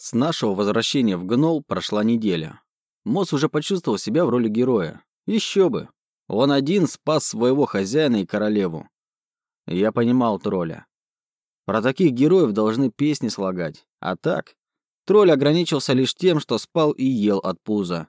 С нашего возвращения в Гнол прошла неделя. Мосс уже почувствовал себя в роли героя. Еще бы. Он один спас своего хозяина и королеву. Я понимал тролля. Про таких героев должны песни слагать. А так, тролль ограничился лишь тем, что спал и ел от пуза.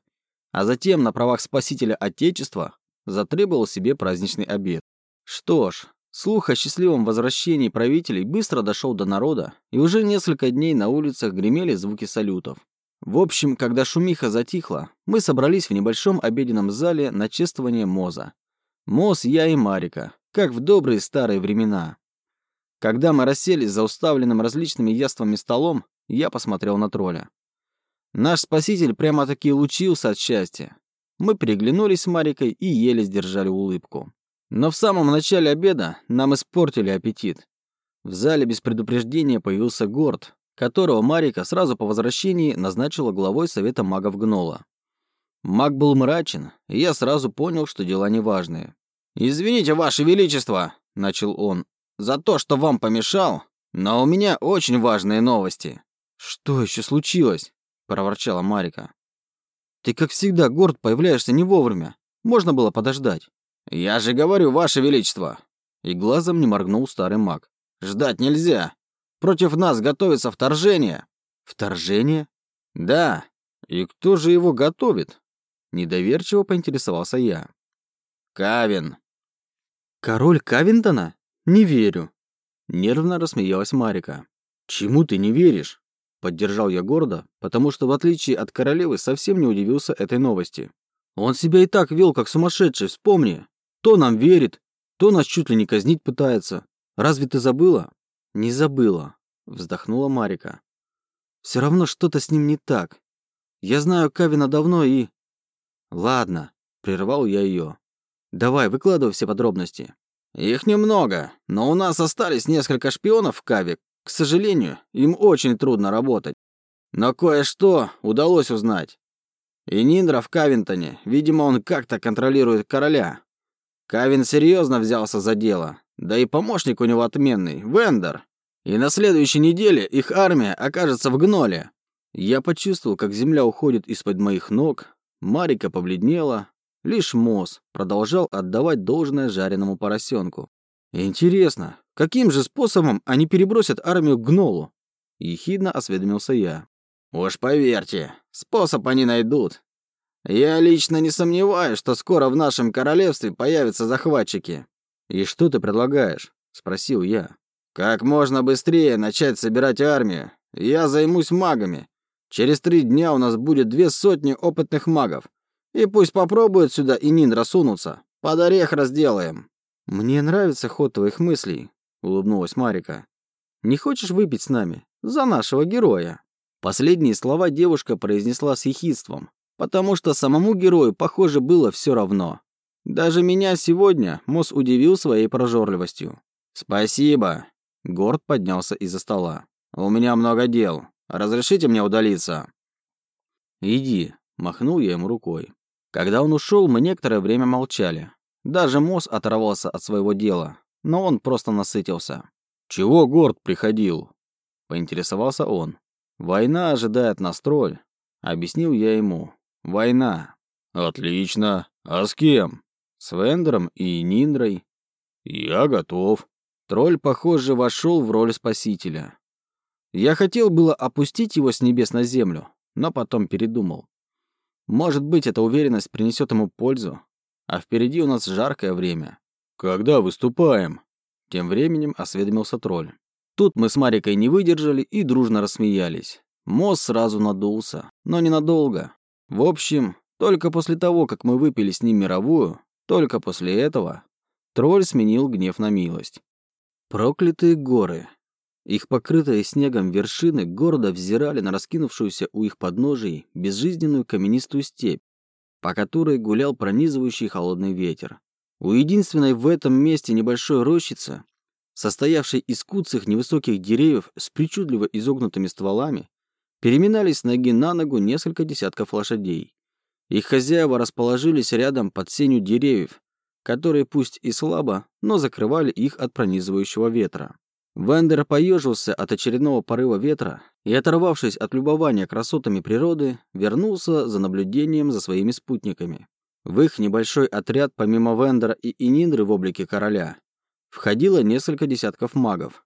А затем, на правах спасителя Отечества, затребовал себе праздничный обед. Что ж, Слух о счастливом возвращении правителей быстро дошел до народа, и уже несколько дней на улицах гремели звуки салютов. В общем, когда шумиха затихла, мы собрались в небольшом обеденном зале на чествование Моза. Моз, я и Марика, как в добрые старые времена. Когда мы расселись за уставленным различными яствами столом, я посмотрел на тролля. Наш спаситель прямо-таки лучился от счастья. Мы переглянулись с Марикой и еле сдержали улыбку. Но в самом начале обеда нам испортили аппетит. В зале без предупреждения появился Горд, которого Марика сразу по возвращении назначила главой Совета магов Гнола. Маг был мрачен, и я сразу понял, что дела неважные. «Извините, Ваше Величество», — начал он, — «за то, что вам помешал, но у меня очень важные новости». «Что еще случилось?» — проворчала Марика. «Ты, как всегда, Горд, появляешься не вовремя. Можно было подождать». «Я же говорю, Ваше Величество!» И глазом не моргнул старый маг. «Ждать нельзя! Против нас готовится вторжение!» «Вторжение?» «Да. И кто же его готовит?» Недоверчиво поинтересовался я. «Кавин». «Король Кавинтона? Не верю». Нервно рассмеялась Марика. «Чему ты не веришь?» Поддержал я гордо, потому что, в отличие от королевы, совсем не удивился этой новости. Он себя и так вел, как сумасшедший, вспомни. То нам верит, то нас чуть ли не казнить пытается. Разве ты забыла? Не забыла, вздохнула Марика. Все равно что-то с ним не так. Я знаю Кавина давно и... Ладно, прервал я ее. Давай, выкладывай все подробности. Их немного, но у нас остались несколько шпионов в Каве. К сожалению, им очень трудно работать. Но кое-что удалось узнать. И Ниндра в Кавинтоне, видимо, он как-то контролирует короля. Кавин серьезно взялся за дело. Да и помощник у него отменный, Вендер. И на следующей неделе их армия окажется в Гноле. Я почувствовал, как земля уходит из-под моих ног. Марика побледнела. Лишь Мосс продолжал отдавать должное жареному поросенку. Интересно, каким же способом они перебросят армию к Гнолу? Ехидно осведомился я. Уж поверьте, способ они найдут. Я лично не сомневаюсь, что скоро в нашем королевстве появятся захватчики. И что ты предлагаешь? спросил я. Как можно быстрее начать собирать армию. Я займусь магами. Через три дня у нас будет две сотни опытных магов. И пусть попробуют сюда и Ниндра сунуться. Под орех разделаем. Мне нравится ход твоих мыслей, улыбнулась Марика. Не хочешь выпить с нами за нашего героя? Последние слова девушка произнесла с ехидством, потому что самому герою, похоже, было все равно. Даже меня сегодня Мосс удивил своей прожорливостью. «Спасибо!» Горд поднялся из-за стола. «У меня много дел. Разрешите мне удалиться?» «Иди», — махнул я ему рукой. Когда он ушел, мы некоторое время молчали. Даже Мосс оторвался от своего дела, но он просто насытился. «Чего Горд приходил?» — поинтересовался он. «Война ожидает нас, тролль», — объяснил я ему. Война. Отлично. А с кем? С Вендером и Ниндрой. Я готов. Тролль, похоже, вошел в роль спасителя. Я хотел было опустить его с небес на землю, но потом передумал. Может быть, эта уверенность принесет ему пользу, а впереди у нас жаркое время. Когда выступаем? Тем временем осведомился тролль. Тут мы с Марикой не выдержали и дружно рассмеялись. Мост сразу надулся, но ненадолго. В общем, только после того, как мы выпили с ним мировую, только после этого тролль сменил гнев на милость. Проклятые горы. Их покрытые снегом вершины города взирали на раскинувшуюся у их подножий безжизненную каменистую степь, по которой гулял пронизывающий холодный ветер. У единственной в этом месте небольшой рощицы, состоявшей из куцых невысоких деревьев с причудливо изогнутыми стволами, Переминались ноги на ногу несколько десятков лошадей. Их хозяева расположились рядом под сенью деревьев, которые пусть и слабо, но закрывали их от пронизывающего ветра. Вендер поежился от очередного порыва ветра и, оторвавшись от любования красотами природы, вернулся за наблюдением за своими спутниками. В их небольшой отряд, помимо Вендера и Ининдры в облике короля, входило несколько десятков магов.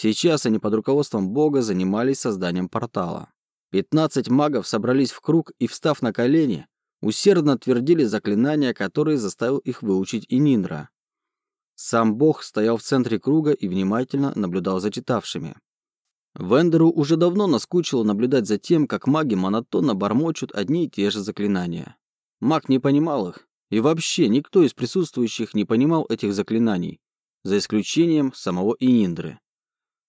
Сейчас они под руководством бога занимались созданием портала. 15 магов собрались в круг и, встав на колени, усердно твердили заклинания, которые заставил их выучить Ининдра. Сам бог стоял в центре круга и внимательно наблюдал за читавшими. Вендеру уже давно наскучило наблюдать за тем, как маги монотонно бормочут одни и те же заклинания. Маг не понимал их, и вообще никто из присутствующих не понимал этих заклинаний, за исключением самого Ининдры.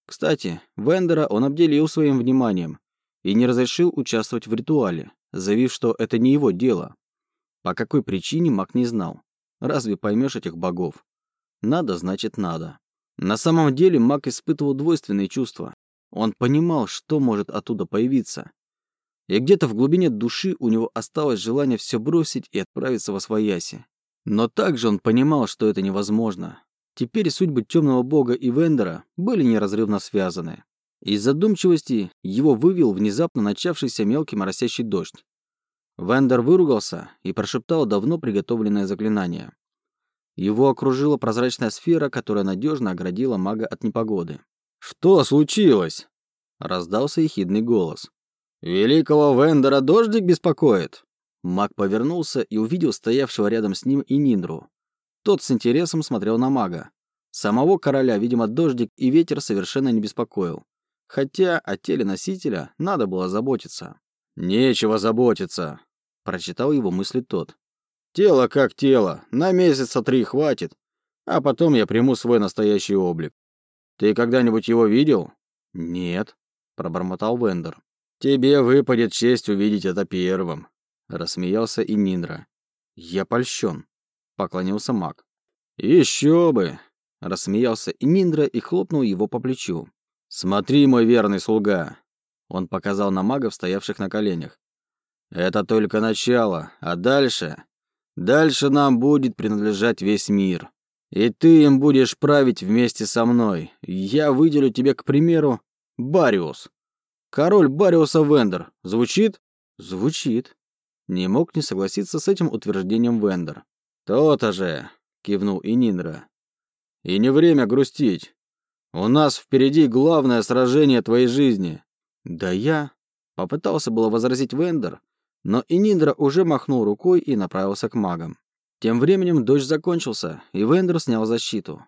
Кстати, Вендера он обделил своим вниманием и не разрешил участвовать в ритуале, заявив, что это не его дело. По какой причине маг не знал. Разве поймешь этих богов? Надо, значит, надо. На самом деле маг испытывал двойственные чувства. Он понимал, что может оттуда появиться. И где-то в глубине души у него осталось желание все бросить и отправиться во свояси. Но также он понимал, что это невозможно. Теперь судьбы темного бога и Вендера были неразрывно связаны. Из задумчивости его вывел внезапно начавшийся мелкий моросящий дождь. Вендер выругался и прошептал давно приготовленное заклинание. Его окружила прозрачная сфера, которая надежно оградила мага от непогоды. «Что случилось?» — раздался ехидный голос. «Великого Вендера дождик беспокоит?» Маг повернулся и увидел стоявшего рядом с ним и Ниндру. Тот с интересом смотрел на мага. Самого короля, видимо, дождик и ветер совершенно не беспокоил. Хотя о теле носителя надо было заботиться. «Нечего заботиться», — прочитал его мысли тот. «Тело как тело, на месяца три хватит, а потом я приму свой настоящий облик. Ты когда-нибудь его видел?» «Нет», — пробормотал Вендер. «Тебе выпадет честь увидеть это первым», — рассмеялся и Ниндра. «Я польщен», — поклонился маг. «Еще бы!» — рассмеялся и Ниндра и хлопнул его по плечу. «Смотри, мой верный слуга!» Он показал на магов, стоявших на коленях. «Это только начало, а дальше...» «Дальше нам будет принадлежать весь мир. И ты им будешь править вместе со мной. Я выделю тебе, к примеру, Бариус. Король Бариуса Вендер. Звучит?» «Звучит». Не мог не согласиться с этим утверждением Вендер. «То-то же!» — кивнул и Ниндра. «И не время грустить. У нас впереди главное сражение твоей жизни. Да я... Попытался было возразить Вендер, но Ининдра уже махнул рукой и направился к магам. Тем временем дождь закончился, и Вендер снял защиту.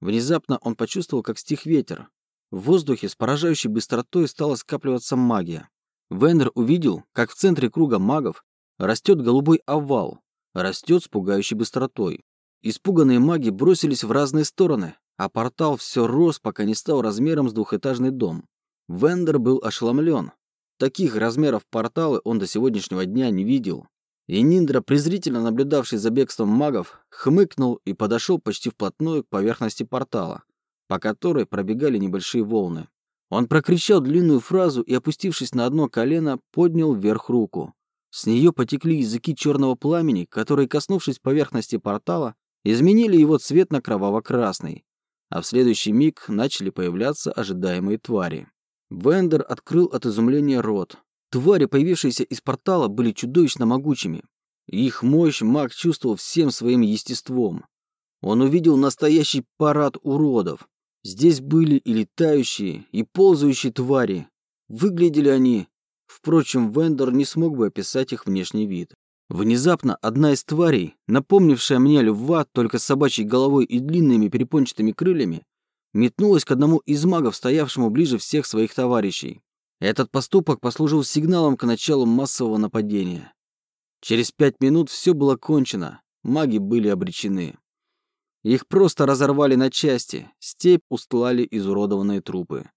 Внезапно он почувствовал, как стих ветер. В воздухе с поражающей быстротой стала скапливаться магия. Вендер увидел, как в центре круга магов растет голубой овал, растет с пугающей быстротой. Испуганные маги бросились в разные стороны, а портал все рос, пока не стал размером с двухэтажный дом. Вендер был ошеломлен. Таких размеров порталы он до сегодняшнего дня не видел. И Ниндра, презрительно наблюдавший за бегством магов, хмыкнул и подошел почти вплотную к поверхности портала, по которой пробегали небольшие волны. Он прокричал длинную фразу и, опустившись на одно колено, поднял вверх руку. С нее потекли языки черного пламени, которые, коснувшись поверхности портала, изменили его цвет на кроваво-красный а в следующий миг начали появляться ожидаемые твари. Вендер открыл от изумления рот. Твари, появившиеся из портала, были чудовищно могучими. Их мощь маг чувствовал всем своим естеством. Он увидел настоящий парад уродов. Здесь были и летающие, и ползающие твари. Выглядели они... Впрочем, Вендер не смог бы описать их внешний вид. Внезапно одна из тварей, напомнившая мне льва, только с собачьей головой и длинными перепончатыми крыльями, метнулась к одному из магов, стоявшему ближе всех своих товарищей. Этот поступок послужил сигналом к началу массового нападения. Через пять минут все было кончено, маги были обречены. Их просто разорвали на части, степь устлали изуродованные трупы.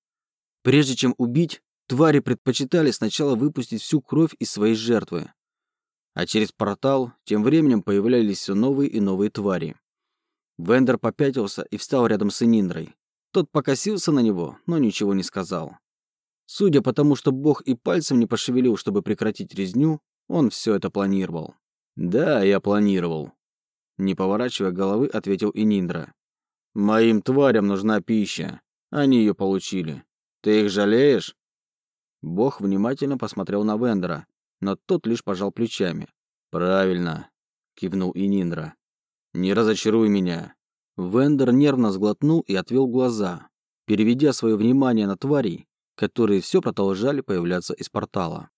Прежде чем убить, твари предпочитали сначала выпустить всю кровь из своей жертвы. А через портал тем временем появлялись все новые и новые твари. Вендер попятился и встал рядом с Ининдрой. Тот покосился на него, но ничего не сказал. Судя по тому, что бог и пальцем не пошевелил, чтобы прекратить резню, он все это планировал. «Да, я планировал», — не поворачивая головы, ответил Ининдра. «Моим тварям нужна пища, Они ее получили. Ты их жалеешь? Бог внимательно посмотрел на Вендера, но тот лишь пожал плечами. «Правильно», — кивнул Ининдра. «Не разочаруй меня». Вендер нервно сглотнул и отвел глаза, переведя свое внимание на тварей, которые все продолжали появляться из портала.